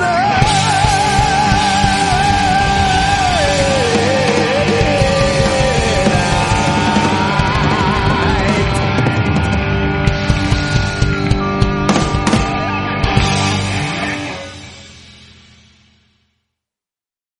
the